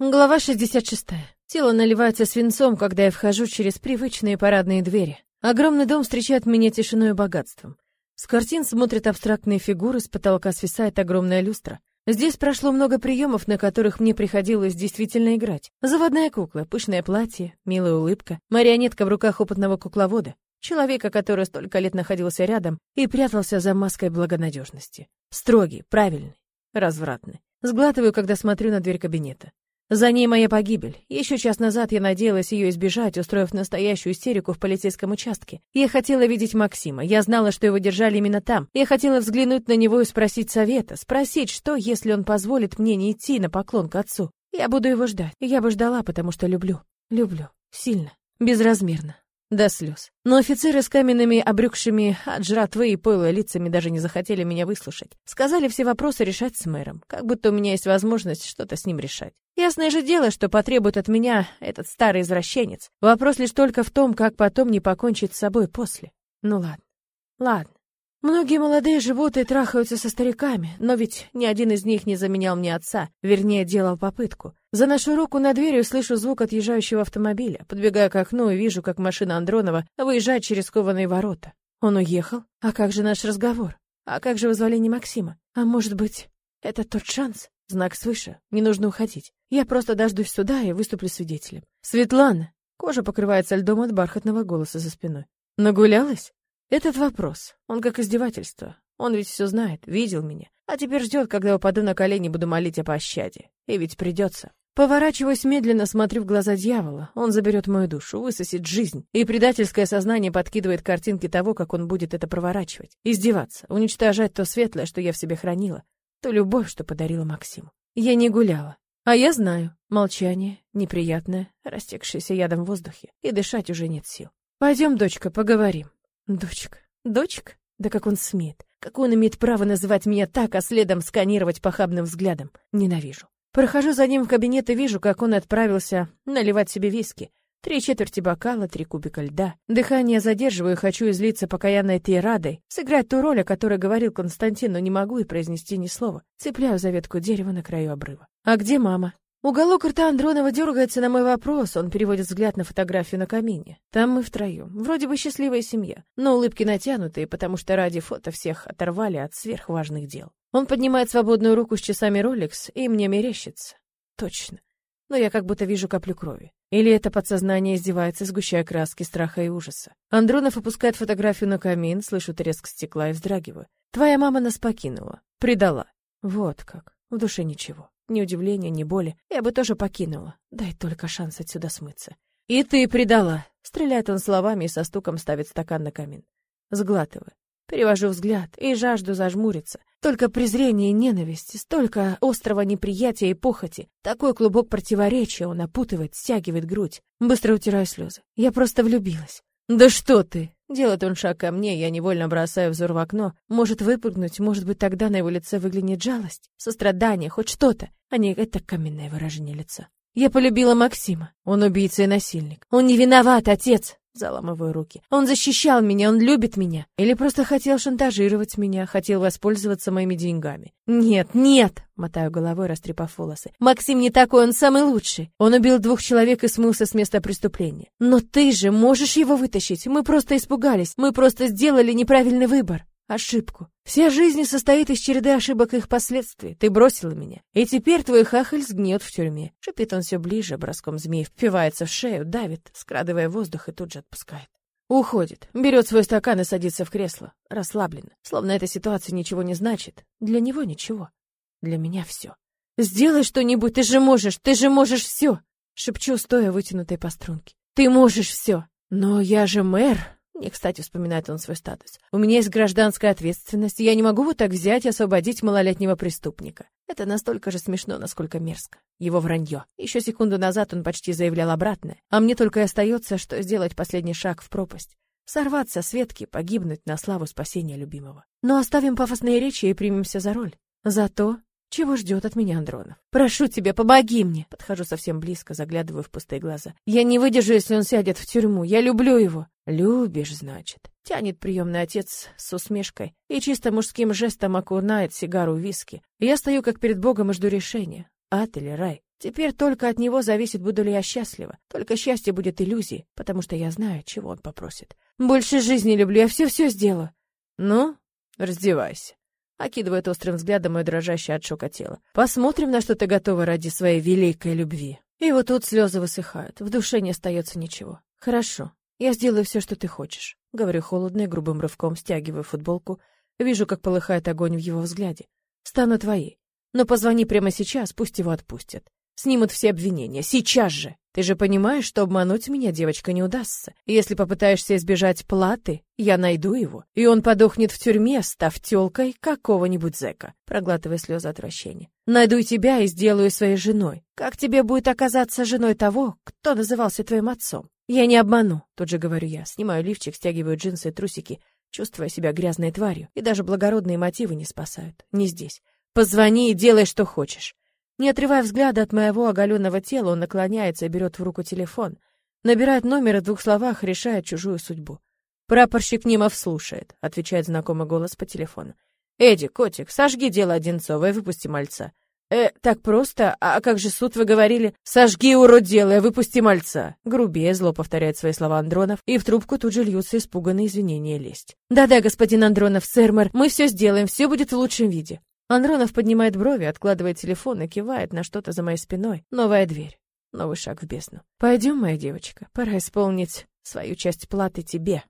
Глава 66. Тело наливается свинцом, когда я вхожу через привычные парадные двери. Огромный дом встречает меня тишиной и богатством. С картин смотрят абстрактные фигуры, с потолка свисает огромная люстра. Здесь прошло много приемов, на которых мне приходилось действительно играть. Заводная кукла, пышное платье, милая улыбка, марионетка в руках опытного кукловода, человека, который столько лет находился рядом и прятался за маской благонадежности. Строгий, правильный, развратный. Сглатываю, когда смотрю на дверь кабинета. За ней моя погибель. Еще час назад я надеялась ее избежать, устроив настоящую истерику в полицейском участке. Я хотела видеть Максима. Я знала, что его держали именно там. Я хотела взглянуть на него и спросить совета. Спросить, что, если он позволит мне не идти на поклон к отцу. Я буду его ждать. Я бы ждала, потому что люблю. Люблю. Сильно. Безразмерно до слез. Но офицеры с каменными, обрюкшими от жратвы и пойла лицами даже не захотели меня выслушать. Сказали все вопросы решать с мэром, как будто у меня есть возможность что-то с ним решать. Ясное же дело, что потребует от меня этот старый извращенец. Вопрос лишь только в том, как потом не покончить с собой после. Ну ладно. Ладно. Многие молодые живут и трахаются со стариками, но ведь ни один из них не заменял мне отца, вернее, делал попытку. Заношу руку на дверь и слышу звук отъезжающего автомобиля. Подбегаю к окну и вижу, как машина Андронова выезжает через кованые ворота. Он уехал? А как же наш разговор? А как же вызволение Максима? А может быть, это тот шанс? Знак свыше. Не нужно уходить. Я просто дождусь сюда и выступлю свидетелем. Светлана! Кожа покрывается льдом от бархатного голоса за спиной. Нагулялась? Этот вопрос, он как издевательство. Он ведь все знает, видел меня. А теперь ждет, когда упаду на колени, буду молить о пощаде. И ведь придется. Поворачиваюсь медленно, смотрю в глаза дьявола. Он заберет мою душу, высосет жизнь. И предательское сознание подкидывает картинки того, как он будет это проворачивать. Издеваться, уничтожать то светлое, что я в себе хранила. То любовь, что подарила Максиму. Я не гуляла. А я знаю. Молчание, неприятное, растекшееся ядом в воздухе. И дышать уже нет сил. Пойдем, дочка, поговорим. Дочка. Дочка? Да как он смеет. Как он имеет право называть меня так, а следом сканировать похабным взглядом? Ненавижу. Прохожу за ним в кабинет и вижу, как он отправился наливать себе виски. Три четверти бокала, три кубика льда. Дыхание задерживаю, хочу излиться покаянной тирадой, сыграть ту роль, о которой говорил Константин, но не могу и произнести ни слова. Цепляю за ветку дерева на краю обрыва. А где мама? Уголок рта Андронова дергается на мой вопрос, он переводит взгляд на фотографию на камине. Там мы втроем. Вроде бы счастливая семья, но улыбки натянутые, потому что ради фото всех оторвали от сверхважных дел. Он поднимает свободную руку с часами Rolex, и мне мерещится. Точно. Но я как будто вижу каплю крови. Или это подсознание издевается, сгущая краски страха и ужаса. Андронов опускает фотографию на камин, слышу треск стекла и вздрагиваю. Твоя мама нас покинула. Предала. Вот как. В душе ничего. Ни удивления, ни боли. Я бы тоже покинула. Дай только шанс отсюда смыться. И ты предала. Стреляет он словами и со стуком ставит стакан на камин. Сглатываю. Перевожу взгляд и жажду зажмуриться. Только презрение и ненависть, столько острого неприятия и похоти. Такой клубок противоречия он опутывает, стягивает грудь. Быстро утираю слезы. Я просто влюбилась. «Да что ты!» Делает он шаг ко мне, я невольно бросаю взор в окно. Может выпрыгнуть, может быть, тогда на его лице выглянет жалость, сострадание, хоть что-то, а не это каменное выражение лица. Я полюбила Максима. Он убийца и насильник. Он не виноват, отец. Заламываю руки. Он защищал меня, он любит меня. Или просто хотел шантажировать меня, хотел воспользоваться моими деньгами. Нет, нет, мотаю головой, растрепав волосы. Максим не такой, он самый лучший. Он убил двух человек и смылся с места преступления. Но ты же можешь его вытащить. Мы просто испугались. Мы просто сделали неправильный выбор ошибку. Вся жизнь состоит из череды ошибок и их последствий. Ты бросила меня, и теперь твой хахаль сгниет в тюрьме. Шипит он все ближе, броском змей впивается в шею, давит, скрадывая воздух и тут же отпускает. Уходит, берет свой стакан и садится в кресло, расслабленно, словно эта ситуация ничего не значит. Для него ничего, для меня все. Сделай что-нибудь, ты же можешь, ты же можешь все. Шепчу, стоя вытянутой по струнке. Ты можешь все. Но я же мэр, не кстати вспоминает он свой статус. У меня есть гражданская ответственность, я не могу вот так взять и освободить малолетнего преступника. Это настолько же смешно, насколько мерзко. Его вранье. Еще секунду назад он почти заявлял обратное, а мне только и остается, что сделать последний шаг в пропасть. Сорваться с ветки, погибнуть на славу спасения любимого. Но оставим пафосные речи и примемся за роль. Зато чего ждет от меня Андронов? Прошу тебя, помоги мне. Подхожу совсем близко, заглядываю в пустые глаза. Я не выдержу, если он сядет в тюрьму. Я люблю его. Любишь, значит. Тянет приемный отец с усмешкой и чисто мужским жестом окунает сигару в виски. Я стою как перед Богом и жду решения. Ад или рай? Теперь только от него зависит, буду ли я счастлива. Только счастье будет иллюзией, потому что я знаю, чего он попросит. Больше жизни люблю, я все-все сделаю. Ну, раздевайся. Окидывает острым взглядом мое дрожащее от шока тело. Посмотрим, на что ты готова ради своей великой любви. И вот тут слезы высыхают, в душе не остается ничего. Хорошо, я сделаю все, что ты хочешь. Говорю холодно и грубым рывком стягиваю футболку. Вижу, как полыхает огонь в его взгляде. Стану твоей. Но позвони прямо сейчас, пусть его отпустят. Снимут все обвинения. Сейчас же. Ты же понимаешь, что обмануть меня, девочка, не удастся. Если попытаешься избежать платы, я найду его, и он подохнет в тюрьме, став тёлкой какого-нибудь зэка, проглатывая слезы отвращения. Найду тебя и сделаю своей женой. Как тебе будет оказаться женой того, кто назывался твоим отцом? Я не обману, тут же говорю я. Снимаю лифчик, стягиваю джинсы и трусики, чувствуя себя грязной тварью, и даже благородные мотивы не спасают. Не здесь. Позвони и делай, что хочешь. Не отрывая взгляда от моего оголенного тела, он наклоняется и берет в руку телефон. Набирает номер и в двух словах решает чужую судьбу. «Прапорщик Немов слушает», — отвечает знакомый голос по телефону. «Эдди, котик, сожги дело Одинцова и выпусти мальца». «Э, так просто? А как же суд, вы говорили?» «Сожги, урод, дело и выпусти мальца!» Грубее зло повторяет свои слова Андронов, и в трубку тут же льются испуганные извинения лесть. «Да-да, господин Андронов, сэр мэр, мы все сделаем, все будет в лучшем виде». Андронов поднимает брови, откладывает телефон и кивает на что-то за моей спиной. Новая дверь. Новый шаг в бездну. Пойдем, моя девочка, пора исполнить свою часть платы тебе.